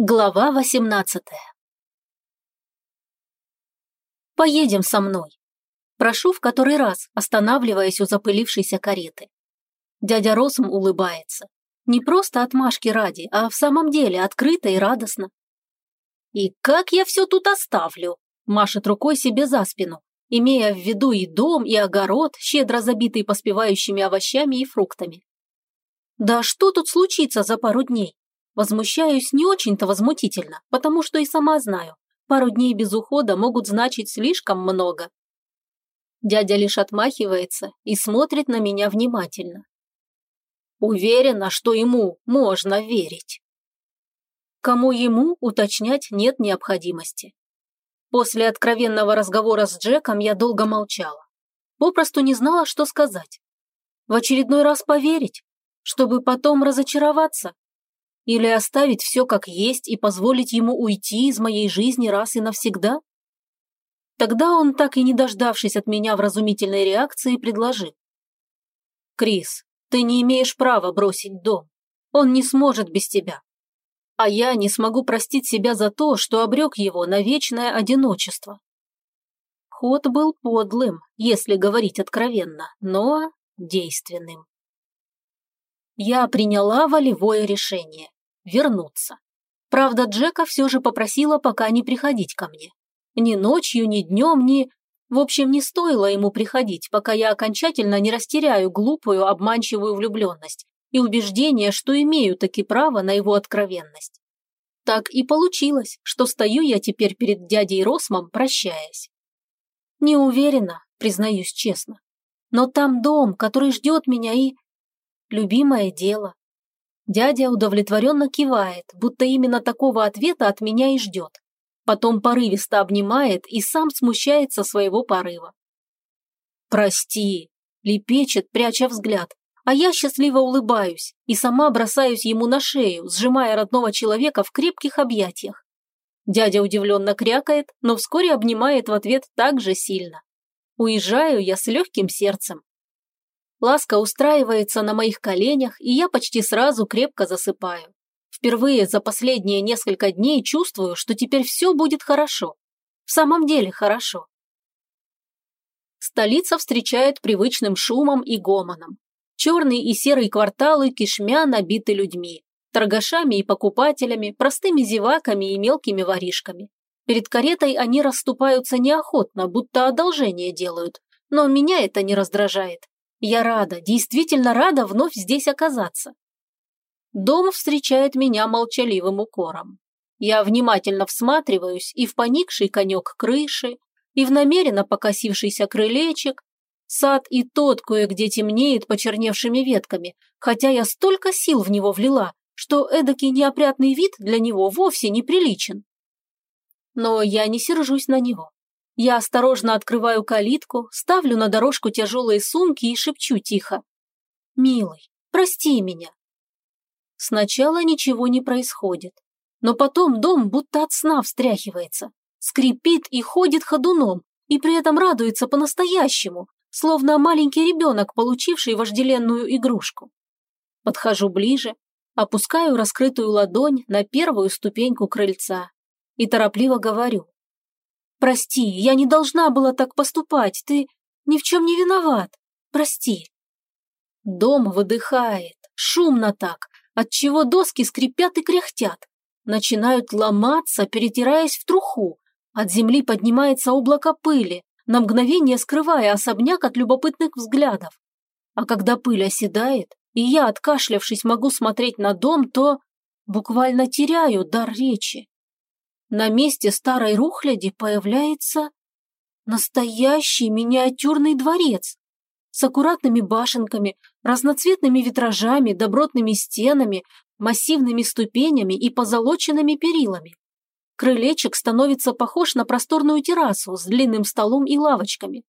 Глава восемнадцатая «Поедем со мной». Прошу в который раз, останавливаясь у запылившейся кареты. Дядя Росм улыбается. Не просто отмашки ради, а в самом деле открыто и радостно. «И как я все тут оставлю?» – машет рукой себе за спину, имея в виду и дом, и огород, щедро забитый поспевающими овощами и фруктами. «Да что тут случится за пару дней? Возмущаюсь не очень-то возмутительно, потому что и сама знаю, пару дней без ухода могут значить слишком много. Дядя лишь отмахивается и смотрит на меня внимательно. Уверена, что ему можно верить. Кому ему уточнять нет необходимости. После откровенного разговора с Джеком я долго молчала. Попросту не знала, что сказать. В очередной раз поверить, чтобы потом разочароваться или оставить все как есть и позволить ему уйти из моей жизни раз и навсегда? Тогда он, так и не дождавшись от меня вразумительной реакции, предложил. «Крис, ты не имеешь права бросить дом. Он не сможет без тебя. А я не смогу простить себя за то, что обрек его на вечное одиночество». Ход был подлым, если говорить откровенно, но действенным. Я приняла волевое решение вернуться. Правда, Джека все же попросила пока не приходить ко мне. Ни ночью, ни днем, ни... В общем, не стоило ему приходить, пока я окончательно не растеряю глупую, обманчивую влюбленность и убеждение, что имею таки право на его откровенность. Так и получилось, что стою я теперь перед дядей Росмом, прощаясь. Не уверена, признаюсь честно. Но там дом, который ждет меня и... Любимое дело, Дядя удовлетворенно кивает, будто именно такого ответа от меня и ждет. Потом порывисто обнимает и сам смущается своего порыва. «Прости», – лепечет, пряча взгляд, а я счастливо улыбаюсь и сама бросаюсь ему на шею, сжимая родного человека в крепких объятиях. Дядя удивленно крякает, но вскоре обнимает в ответ так же сильно. Уезжаю я с легким сердцем. Ласка устраивается на моих коленях, и я почти сразу крепко засыпаю. Впервые за последние несколько дней чувствую, что теперь все будет хорошо. В самом деле хорошо. Столица встречает привычным шумом и гомоном. Черные и серые кварталы кишмя набиты людьми, торгашами и покупателями, простыми зеваками и мелкими воришками. Перед каретой они расступаются неохотно, будто одолжение делают, но меня это не раздражает. Я рада, действительно рада вновь здесь оказаться. Дом встречает меня молчаливым укором. Я внимательно всматриваюсь и в поникший конек крыши, и в намеренно покосившийся крылечек. Сад и тот кое-где темнеет почерневшими ветками, хотя я столько сил в него влила, что эдакий неопрятный вид для него вовсе неприличен. Но я не сержусь на него. Я осторожно открываю калитку, ставлю на дорожку тяжелые сумки и шепчу тихо. «Милый, прости меня». Сначала ничего не происходит, но потом дом будто от сна встряхивается, скрипит и ходит ходуном, и при этом радуется по-настоящему, словно маленький ребенок, получивший вожделенную игрушку. Подхожу ближе, опускаю раскрытую ладонь на первую ступеньку крыльца и торопливо говорю. Прости, я не должна была так поступать. Ты ни в чем не виноват. Прости. Дом выдыхает, шумно так, отчего доски скрипят и кряхтят. Начинают ломаться, перетираясь в труху. От земли поднимается облако пыли, на мгновение скрывая особняк от любопытных взглядов. А когда пыль оседает, и я, откашлявшись, могу смотреть на дом, то буквально теряю дар речи. На месте старой рухляди появляется настоящий миниатюрный дворец с аккуратными башенками, разноцветными витражами, добротными стенами, массивными ступенями и позолоченными перилами. Крылечек становится похож на просторную террасу с длинным столом и лавочками.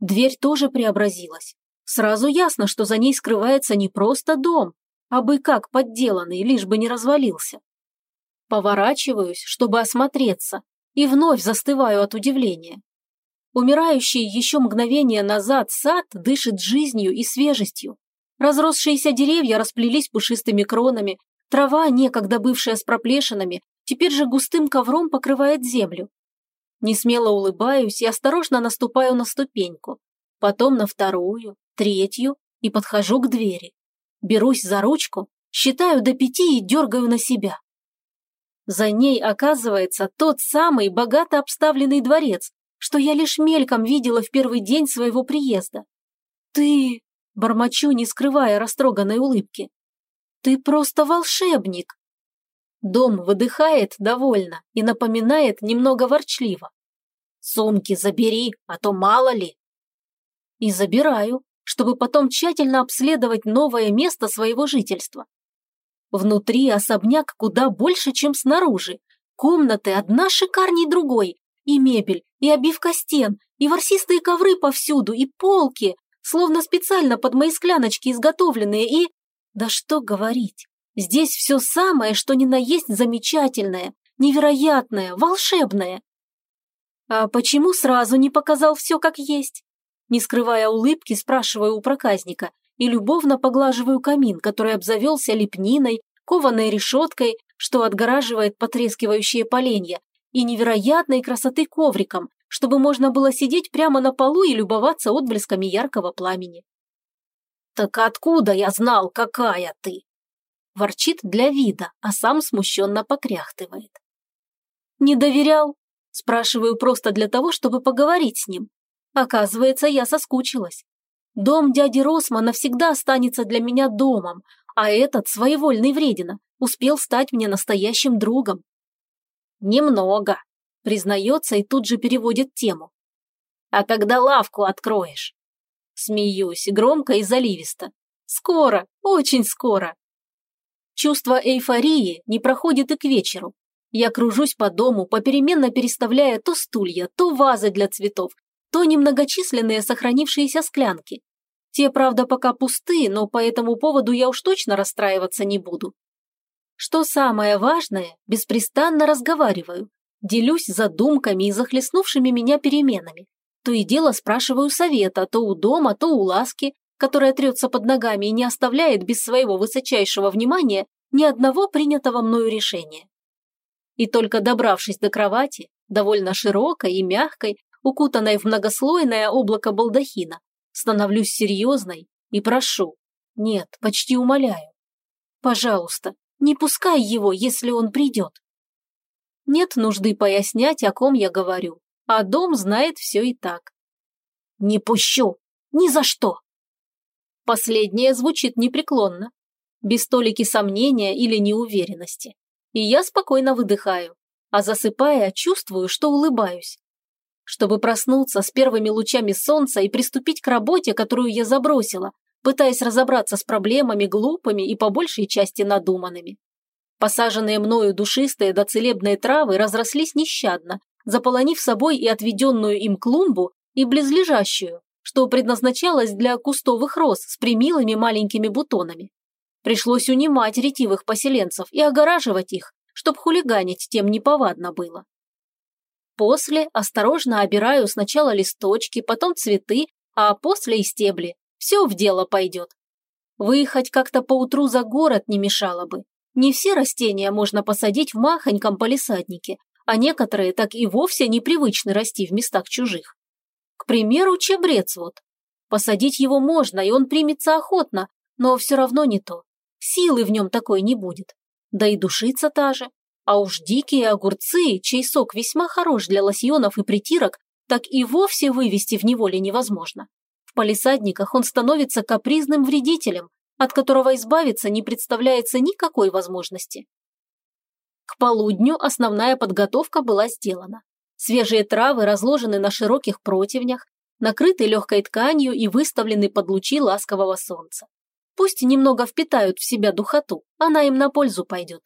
Дверь тоже преобразилась. Сразу ясно, что за ней скрывается не просто дом, а бы как подделанный, лишь бы не развалился. Поворачиваюсь, чтобы осмотреться, и вновь застываю от удивления. Умирающий еще мгновение назад сад дышит жизнью и свежестью. Разросшиеся деревья расплелись пушистыми кронами, трава, некогда бывшая с проплешинами, теперь же густым ковром покрывает землю. Несмело улыбаюсь и осторожно наступаю на ступеньку, потом на вторую, третью и подхожу к двери. Берусь за ручку, считаю до пяти и дергаю на себя. За ней оказывается тот самый богато обставленный дворец, что я лишь мельком видела в первый день своего приезда. «Ты...» – бормочу, не скрывая растроганной улыбки. «Ты просто волшебник!» Дом выдыхает довольно и напоминает немного ворчливо. «Сумки забери, а то мало ли!» И забираю, чтобы потом тщательно обследовать новое место своего жительства. Внутри особняк куда больше, чем снаружи. Комнаты одна шикарней другой. И мебель, и обивка стен, и ворсистые ковры повсюду, и полки, словно специально под мои скляночки изготовленные, и... Да что говорить, здесь все самое, что ни на есть замечательное, невероятное, волшебное. А почему сразу не показал все как есть? Не скрывая улыбки, спрашиваю у проказника и любовно поглаживаю камин, который обзавелся лепниной, кованой решеткой, что отгораживает потрескивающие поленья, и невероятной красоты ковриком, чтобы можно было сидеть прямо на полу и любоваться отблесками яркого пламени. «Так откуда я знал, какая ты?» Ворчит для вида, а сам смущенно покряхтывает. «Не доверял?» Спрашиваю просто для того, чтобы поговорить с ним. Оказывается, я соскучилась. Дом дяди Росма навсегда останется для меня домом, а этот, своевольный вредина, успел стать мне настоящим другом. Немного, признается и тут же переводит тему. А когда лавку откроешь? Смеюсь, громко и заливисто. Скоро, очень скоро. Чувство эйфории не проходит и к вечеру. Я кружусь по дому, попеременно переставляя то стулья, то вазы для цветов, то немногочисленные сохранившиеся склянки. Те, правда, пока пустые, но по этому поводу я уж точно расстраиваться не буду. Что самое важное, беспрестанно разговариваю, делюсь задумками и захлестнувшими меня переменами. То и дело спрашиваю совета, то у дома, то у Ласки, которая трется под ногами и не оставляет без своего высочайшего внимания ни одного принятого мною решения. И только добравшись до кровати, довольно широкой и мягкой, укутанной в многослойное облако балдахина, становлюсь серьезной и прошу, нет, почти умоляю. Пожалуйста, не пускай его, если он придет. Нет нужды пояснять, о ком я говорю, а дом знает все и так. Не пущу, ни за что. Последнее звучит непреклонно, без толики сомнения или неуверенности. И я спокойно выдыхаю, а засыпая, чувствую, что улыбаюсь чтобы проснуться с первыми лучами солнца и приступить к работе, которую я забросила, пытаясь разобраться с проблемами глупыми и по большей части надуманными. Посаженные мною душистые да целебные травы разрослись нещадно, заполонив собой и отведенную им клумбу, и близлежащую, что предназначалось для кустовых роз с примилыми маленькими бутонами. Пришлось унимать ретивых поселенцев и огораживать их, чтоб хулиганить тем неповадно было. После осторожно обираю сначала листочки, потом цветы, а после и стебли. Все в дело пойдет. Выехать как-то поутру за город не мешало бы. Не все растения можно посадить в махоньком полисаднике, а некоторые так и вовсе непривычны расти в местах чужих. К примеру, чебрец вот. Посадить его можно, и он примется охотно, но все равно не то. Силы в нем такой не будет. Да и душица та же. А уж дикие огурцы, чей сок весьма хорош для лосьонов и притирок, так и вовсе вывести в неволе невозможно. В палисадниках он становится капризным вредителем, от которого избавиться не представляется никакой возможности. К полудню основная подготовка была сделана. Свежие травы разложены на широких противнях, накрыты легкой тканью и выставлены под лучи ласкового солнца. Пусть немного впитают в себя духоту, она им на пользу пойдет.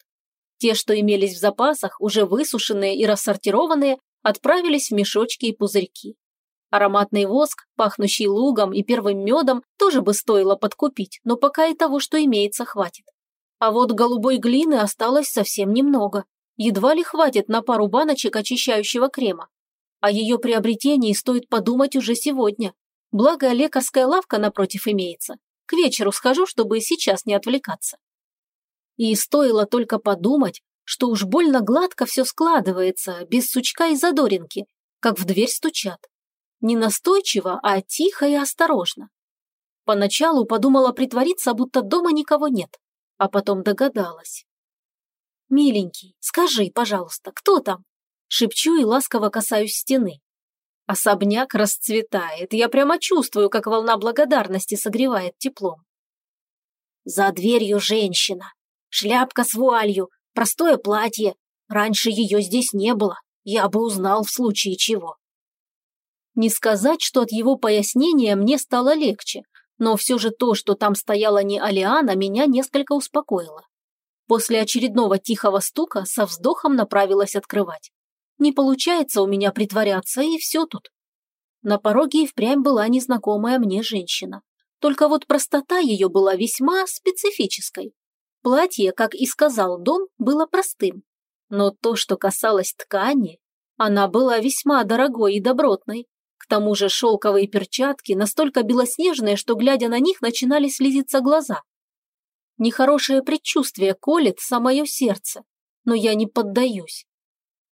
Те, что имелись в запасах, уже высушенные и рассортированные, отправились в мешочки и пузырьки. Ароматный воск, пахнущий лугом и первым медом, тоже бы стоило подкупить, но пока и того, что имеется, хватит. А вот голубой глины осталось совсем немного. Едва ли хватит на пару баночек очищающего крема. О ее приобретении стоит подумать уже сегодня. Благо, лекарская лавка напротив имеется. К вечеру схожу, чтобы сейчас не отвлекаться. И стоило только подумать, что уж больно гладко все складывается, без сучка и задоринки, как в дверь стучат. Не настойчиво, а тихо и осторожно. Поначалу подумала притвориться, будто дома никого нет, а потом догадалась. «Миленький, скажи, пожалуйста, кто там?» Шепчу и ласково касаюсь стены. Особняк расцветает, я прямо чувствую, как волна благодарности согревает теплом. За дверью женщина. Шляпка с вуалью, простое платье. Раньше ее здесь не было. Я бы узнал в случае чего. Не сказать, что от его пояснения мне стало легче, но все же то, что там стояла не Алиана, меня несколько успокоило. После очередного тихого стука со вздохом направилась открывать. Не получается у меня притворяться, и все тут. На пороге и впрямь была незнакомая мне женщина. Только вот простота ее была весьма специфической. Платье, как и сказал Дом, было простым. Но то, что касалось ткани, она была весьма дорогой и добротной. К тому же шелковые перчатки настолько белоснежные, что, глядя на них, начинали слезиться глаза. Нехорошее предчувствие колет самое сердце, но я не поддаюсь.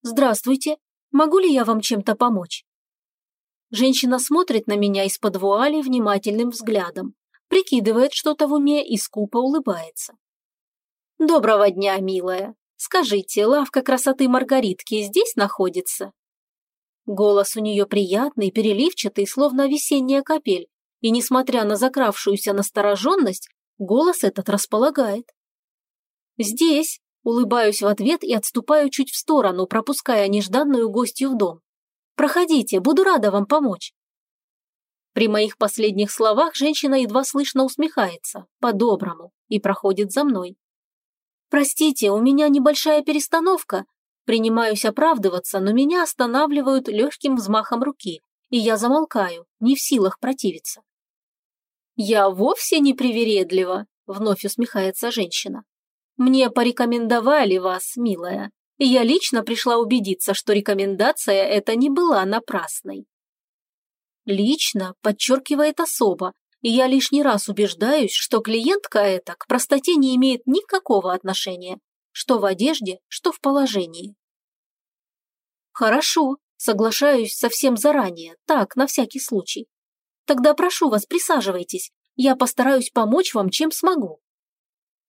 «Здравствуйте, могу ли я вам чем-то помочь?» Женщина смотрит на меня из-под вуали внимательным взглядом, прикидывает что-то в уме и скупо улыбается. «Доброго дня, милая. Скажите, лавка красоты Маргаритки здесь находится?» Голос у нее приятный, переливчатый, словно весенняя капель, и, несмотря на закравшуюся настороженность, голос этот располагает. «Здесь», – улыбаюсь в ответ и отступаю чуть в сторону, пропуская нежданную гостью в дом. Проходите, буду рада вам помочь». При моих последних словах женщина едва слышно усмехается, по-доброму, и проходит за мной. «Простите, у меня небольшая перестановка. Принимаюсь оправдываться, но меня останавливают легким взмахом руки, и я замолкаю, не в силах противиться». «Я вовсе не привередлива», – вновь усмехается женщина. «Мне порекомендовали вас, милая и я лично пришла убедиться, что рекомендация эта не была напрасной. Лично подчеркивает особо, и я лишний раз убеждаюсь, что клиентка эта к простоте не имеет никакого отношения, что в одежде, что в положении. Хорошо, соглашаюсь совсем заранее, так, на всякий случай. Тогда прошу вас, присаживайтесь, я постараюсь помочь вам, чем смогу.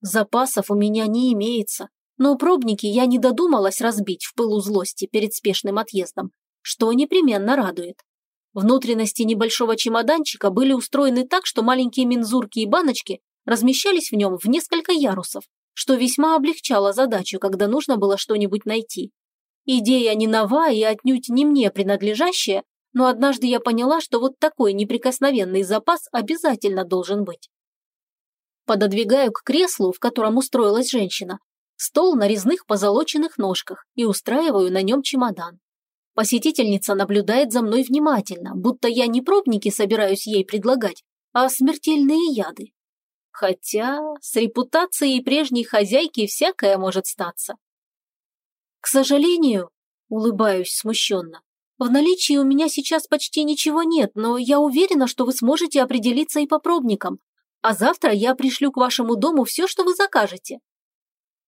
Запасов у меня не имеется, но пробники я не додумалась разбить в пылу злости перед спешным отъездом, что непременно радует. Внутренности небольшого чемоданчика были устроены так, что маленькие мензурки и баночки размещались в нем в несколько ярусов, что весьма облегчало задачу, когда нужно было что-нибудь найти. Идея не нова и отнюдь не мне принадлежащая, но однажды я поняла, что вот такой неприкосновенный запас обязательно должен быть. Пододвигаю к креслу, в котором устроилась женщина, стол на резных позолоченных ножках и устраиваю на нем чемодан. Посетительница наблюдает за мной внимательно, будто я не пробники собираюсь ей предлагать, а смертельные яды. Хотя с репутацией прежней хозяйки всякое может статься. К сожалению, улыбаюсь смущенно, в наличии у меня сейчас почти ничего нет, но я уверена, что вы сможете определиться и по пробникам, а завтра я пришлю к вашему дому все, что вы закажете.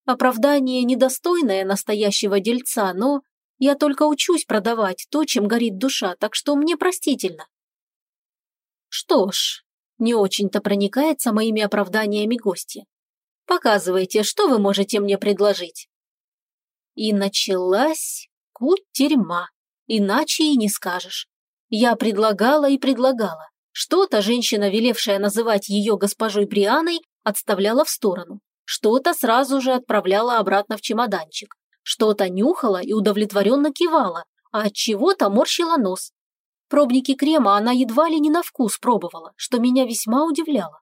Оправдание недостойное настоящего дельца, но я только учусь продавать то, чем горит душа, так что мне простительно. Что ж, не очень-то проникается моими оправданиями гости. Показывайте, что вы можете мне предложить. И началась кутерьма, иначе и не скажешь. Я предлагала и предлагала. Что-то женщина, велевшая называть ее госпожой Брианой, отставляла в сторону. Что-то сразу же отправляла обратно в чемоданчик. Что-то нюхала и удовлетворенно кивала, а от чего-то морщила нос. Пробники крема она едва ли не на вкус пробовала, что меня весьма удивляло.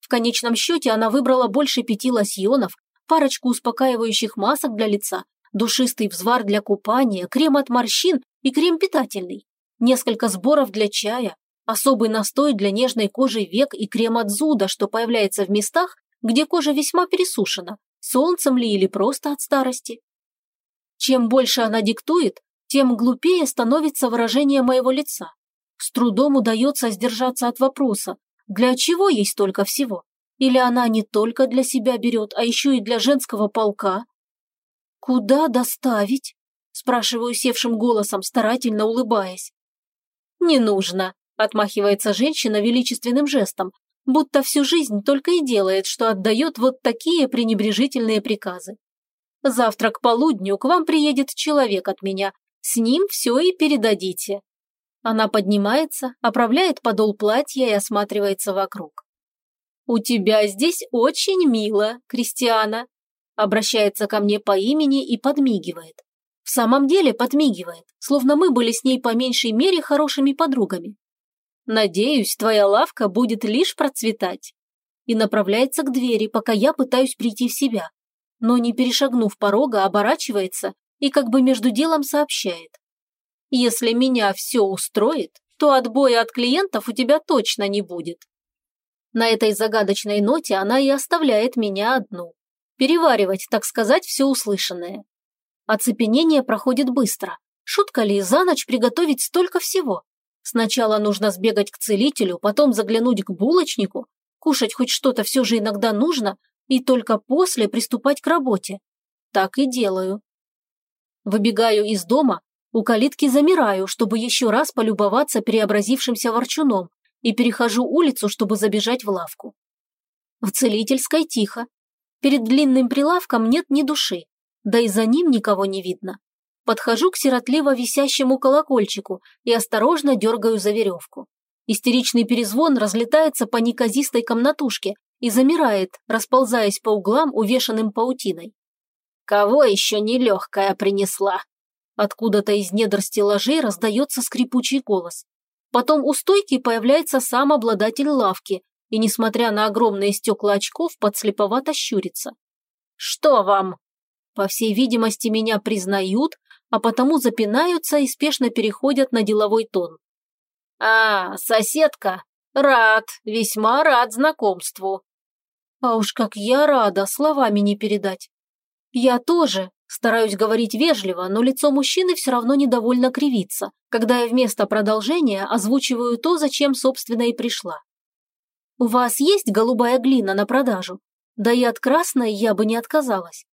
В конечном счете она выбрала больше пяти лосьонов, парочку успокаивающих масок для лица, душистый взвар для купания, крем от морщин и крем питательный, несколько сборов для чая, особый настой для нежной кожи век и крем от зуда, что появляется в местах, где кожа весьма пересушена, солнцем ли или просто от старости. Чем больше она диктует, тем глупее становится выражение моего лица. С трудом удается сдержаться от вопроса, для чего ей столько всего? Или она не только для себя берет, а еще и для женского полка? «Куда доставить?» – спрашиваю севшим голосом, старательно улыбаясь. «Не нужно», – отмахивается женщина величественным жестом, будто всю жизнь только и делает, что отдает вот такие пренебрежительные приказы. «Завтра к полудню к вам приедет человек от меня, с ним все и передадите». Она поднимается, оправляет подол платья и осматривается вокруг. «У тебя здесь очень мило, Кристиана», обращается ко мне по имени и подмигивает. В самом деле подмигивает, словно мы были с ней по меньшей мере хорошими подругами. «Надеюсь, твоя лавка будет лишь процветать». И направляется к двери, пока я пытаюсь прийти в себя. Но не перешагнув порога, оборачивается и как бы между делом сообщает. «Если меня все устроит, то отбоя от клиентов у тебя точно не будет». На этой загадочной ноте она и оставляет меня одну. Переваривать, так сказать, все услышанное. Оцепенение проходит быстро. Шутка ли за ночь приготовить столько всего? Сначала нужно сбегать к целителю, потом заглянуть к булочнику, кушать хоть что-то все же иногда нужно, и только после приступать к работе. Так и делаю. Выбегаю из дома, у калитки замираю, чтобы еще раз полюбоваться преобразившимся ворчуном, и перехожу улицу, чтобы забежать в лавку. В целительской тихо. Перед длинным прилавком нет ни души, да и за ним никого не видно. Подхожу к сиротливо висящему колокольчику и осторожно дергаю за веревку. Истеричный перезвон разлетается по неказистой комнатушке и замирает, расползаясь по углам, увешанным паутиной. «Кого еще нелегкая принесла?» Откуда-то из недр стеллажей раздается скрипучий голос. Потом у стойки появляется сам обладатель лавки и, несмотря на огромные стекла очков, подслеповато щурится. «Что вам?» По всей видимости, меня признают, а потому запинаются и спешно переходят на деловой тон. «А, соседка, рад, весьма рад знакомству». А уж как я рада, словами не передать. Я тоже, Стараюсь говорить вежливо, но лицо мужчины все равно недовольно кривится, когда я вместо продолжения озвучиваю то, зачем, собственно, и пришла. «У вас есть голубая глина на продажу? Да и от красной я бы не отказалась.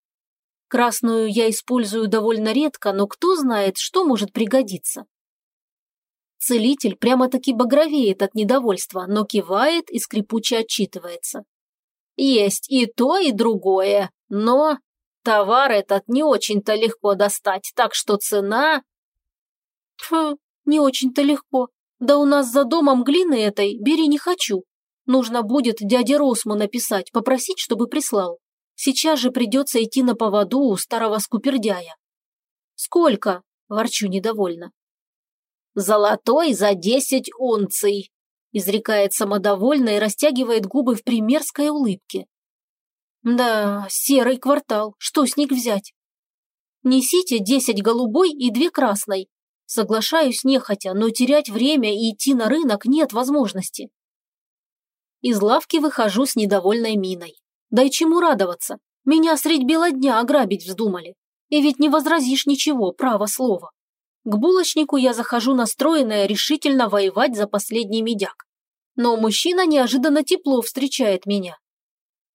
Красную я использую довольно редко, но кто знает, что может пригодиться». Целитель прямо-таки багровеет от недовольства, но кивает и скрипуче отчитывается. «Есть и то, и другое, но Товар этот не очень-то легко достать, так что цена... Фу, не очень-то легко. Да у нас за домом глины этой бери не хочу. Нужно будет дяде Росму написать, попросить, чтобы прислал. Сейчас же придется идти на поводу у старого скупердяя. Сколько? Ворчу недовольно. Золотой за десять унций, изрекает самодовольно и растягивает губы в примерской улыбке. Да, серый квартал, что с них взять? Несите десять голубой и две красной. Соглашаюсь нехотя, но терять время и идти на рынок нет возможности. Из лавки выхожу с недовольной миной. Да и чему радоваться? Меня средь бела дня ограбить вздумали. И ведь не возразишь ничего, право слово. К булочнику я захожу настроенная решительно воевать за последний медяк. Но мужчина неожиданно тепло встречает меня.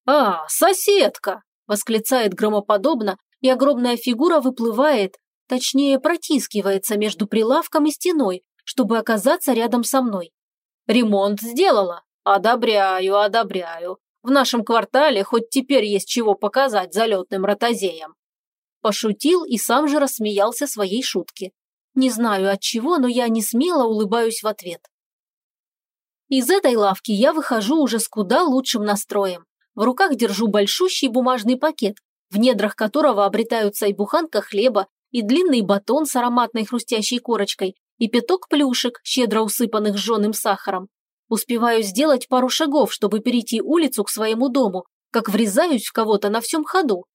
«А, соседка!» – восклицает громоподобно, и огромная фигура выплывает, точнее протискивается между прилавком и стеной, чтобы оказаться рядом со мной. «Ремонт сделала? Одобряю, одобряю. В нашем квартале хоть теперь есть чего показать залетным ротозеям». Пошутил и сам же рассмеялся своей шутке. Не знаю от чего, но я не смело улыбаюсь в ответ. Из этой лавки я выхожу уже с куда лучшим настроем. В руках держу большущий бумажный пакет, в недрах которого обретаются и буханка хлеба, и длинный батон с ароматной хрустящей корочкой, и пяток плюшек, щедро усыпанных жженым сахаром. Успеваю сделать пару шагов, чтобы перейти улицу к своему дому, как врезаюсь в кого-то на всем ходу.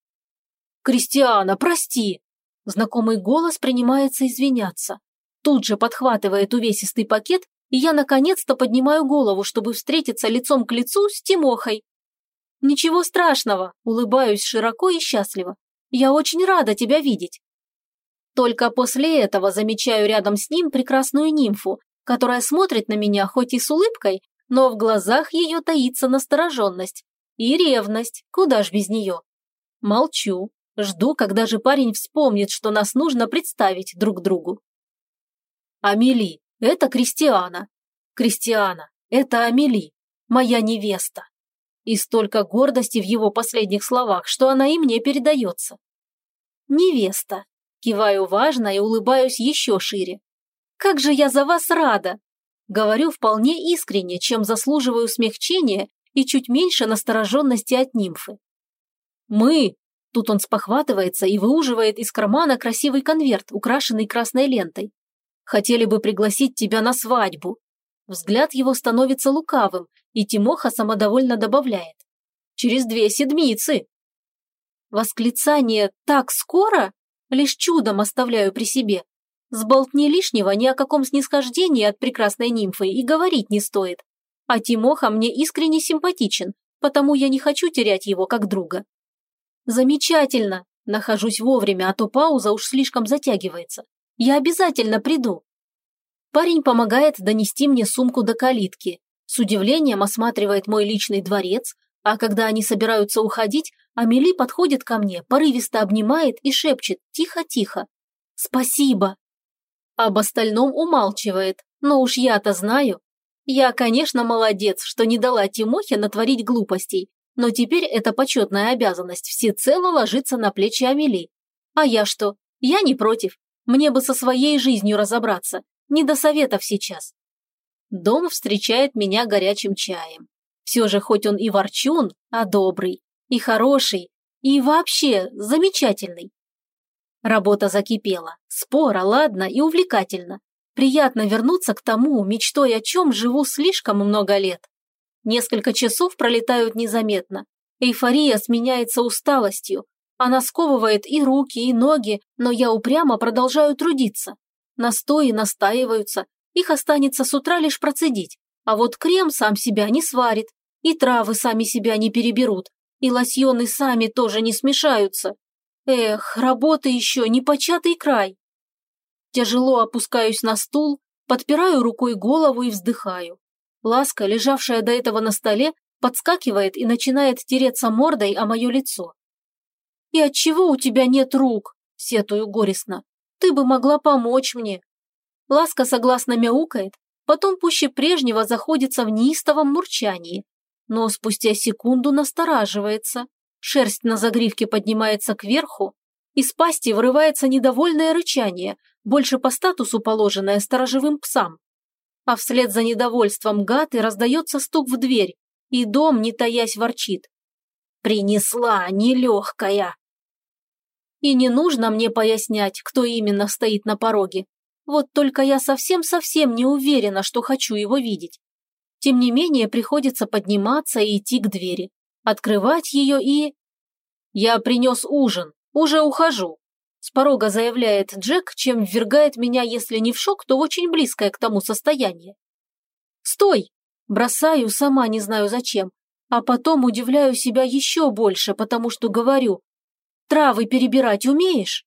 «Кристиана, прости!» Знакомый голос принимается извиняться. Тут же подхватывает увесистый пакет, и я наконец-то поднимаю голову, чтобы встретиться лицом к лицу с Тимохой. «Ничего страшного», – улыбаюсь широко и счастливо. «Я очень рада тебя видеть». Только после этого замечаю рядом с ним прекрасную нимфу, которая смотрит на меня хоть и с улыбкой, но в глазах ее таится настороженность. И ревность, куда ж без нее. Молчу, Жду, когда же парень вспомнит, что нас нужно представить друг другу. Амели, это Кристиана. Кристиана, это Амели, моя невеста. И столько гордости в его последних словах, что она и мне передается. Невеста. Киваю важно и улыбаюсь еще шире. Как же я за вас рада! Говорю вполне искренне, чем заслуживаю смягчения и чуть меньше настороженности от нимфы. Мы Тут он спохватывается и выуживает из кармана красивый конверт, украшенный красной лентой. Хотели бы пригласить тебя на свадьбу. Взгляд его становится лукавым, и Тимоха самодовольно добавляет. Через две седмицы. Восклицание «так скоро» лишь чудом оставляю при себе. Сболтни лишнего ни о каком снисхождении от прекрасной нимфы и говорить не стоит. А Тимоха мне искренне симпатичен, потому я не хочу терять его как друга. Замечательно. Нахожусь вовремя, а то пауза уж слишком затягивается. Я обязательно приду. Парень помогает донести мне сумку до калитки. С удивлением осматривает мой личный дворец, а когда они собираются уходить, Амели подходит ко мне, порывисто обнимает и шепчет «тихо-тихо». «Спасибо». Об остальном умалчивает, но уж я-то знаю. Я, конечно, молодец, что не дала Тимохе натворить глупостей, но теперь эта почетная обязанность всецело ложится на плечи Амели. А я что? Я не против. Мне бы со своей жизнью разобраться. Не до советов сейчас. Дом встречает меня горячим чаем. Все же хоть он и ворчун, а добрый, и хороший, и вообще замечательный. Работа закипела. Спора, ладно и увлекательно. Приятно вернуться к тому, мечтой о чем живу слишком много лет. Несколько часов пролетают незаметно. Эйфория сменяется усталостью. Она сковывает и руки, и ноги, но я упрямо продолжаю трудиться. Настои настаиваются, их останется с утра лишь процедить. А вот крем сам себя не сварит, и травы сами себя не переберут, и лосьоны сами тоже не смешаются. Эх, работа еще не початый край. Тяжело опускаюсь на стул, подпираю рукой голову и вздыхаю. Ласка, лежавшая до этого на столе, подскакивает и начинает тереться мордой о мое лицо. «И отчего у тебя нет рук?» – сетую горестно. «Ты бы могла помочь мне». Ласка согласно мяукает, потом пуще прежнего заходится в неистовом мурчании, но спустя секунду настораживается. Шерсть на загривке поднимается кверху, из пасти вырывается недовольное рычание, больше по статусу положенное сторожевым псам а вслед за недовольством гад и раздается стук в дверь, и дом, не таясь, ворчит. «Принесла, нелегкая!» И не нужно мне пояснять, кто именно стоит на пороге. Вот только я совсем-совсем не уверена, что хочу его видеть. Тем не менее, приходится подниматься и идти к двери, открывать ее и... «Я принес ужин, уже ухожу», с порога заявляет Джек, чем ввергает меня, если не в шок, то очень близкое к тому состояние. «Стой!» Бросаю, сама не знаю зачем. А потом удивляю себя еще больше, потому что говорю. «Травы перебирать умеешь?»